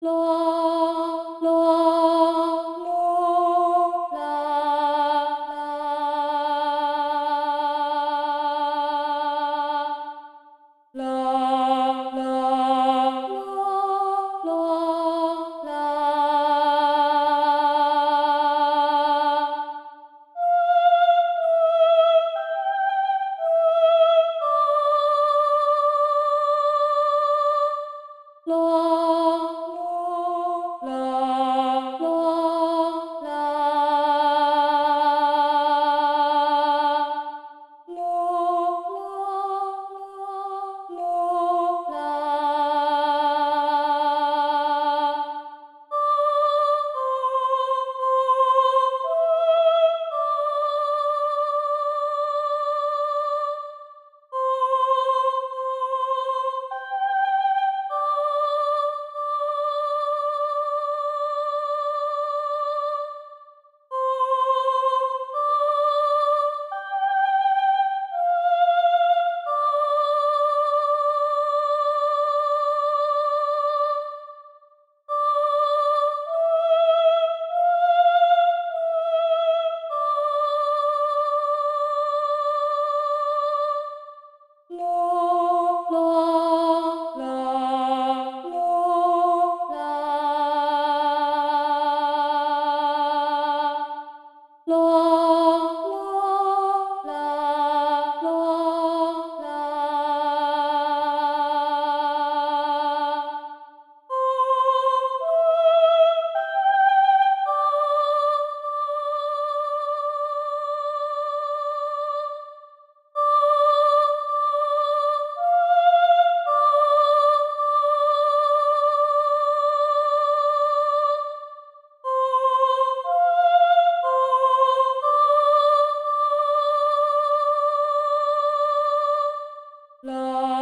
落。Lord.